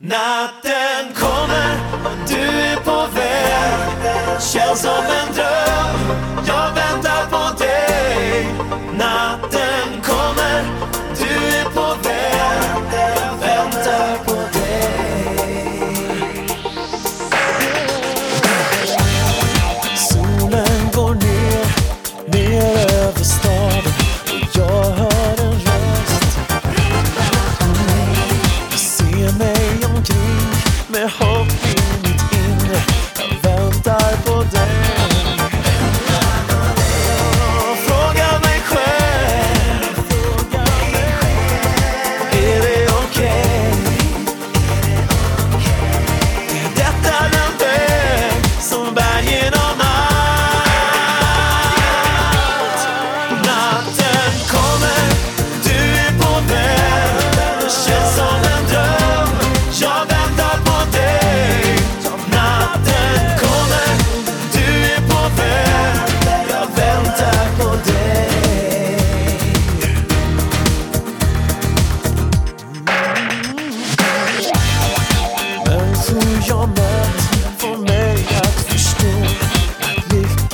Natten kommer, og du er på vei. Kjell som en drøm. me home.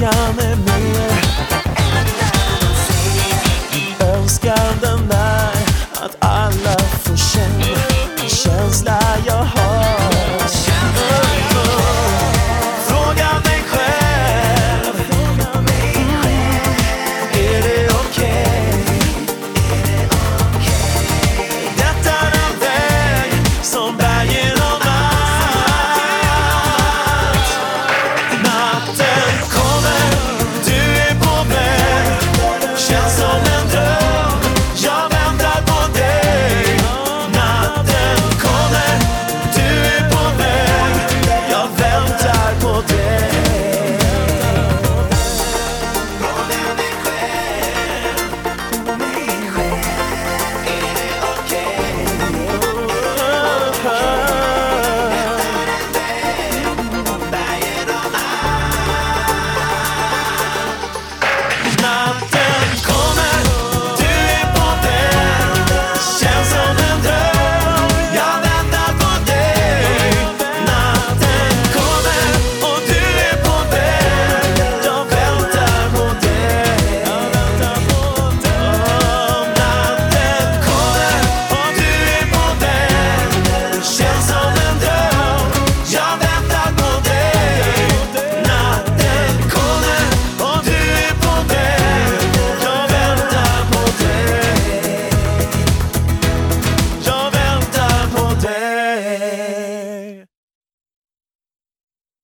llamen